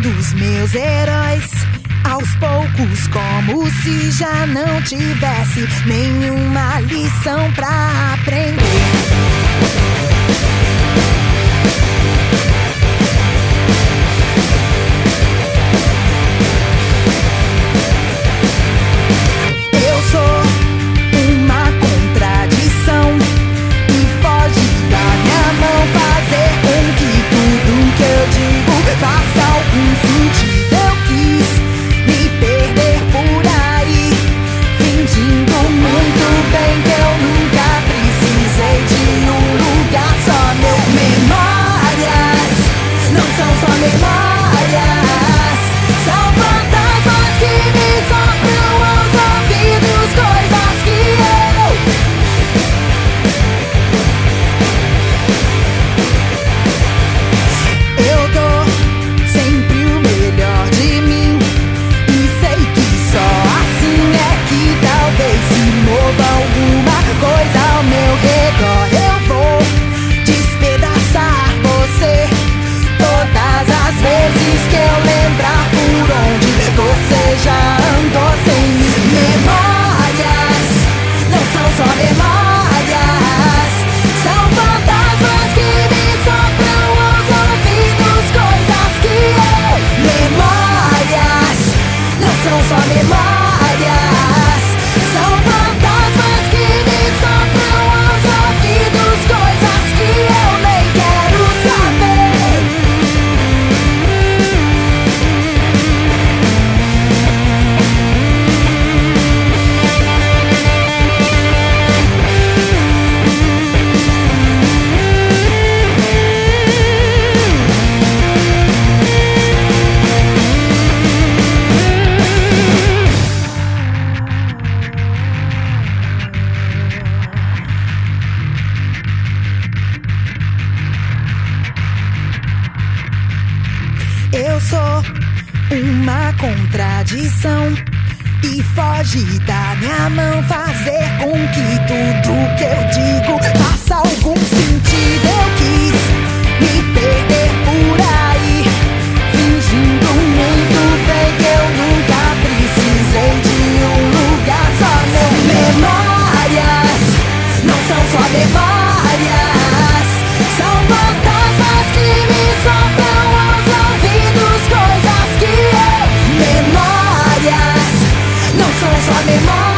dos meus heróis. Aos poucos, como se já não tivesse nenhuma lição pra eu sou uma contradição. E foge da minha mão fazer anymore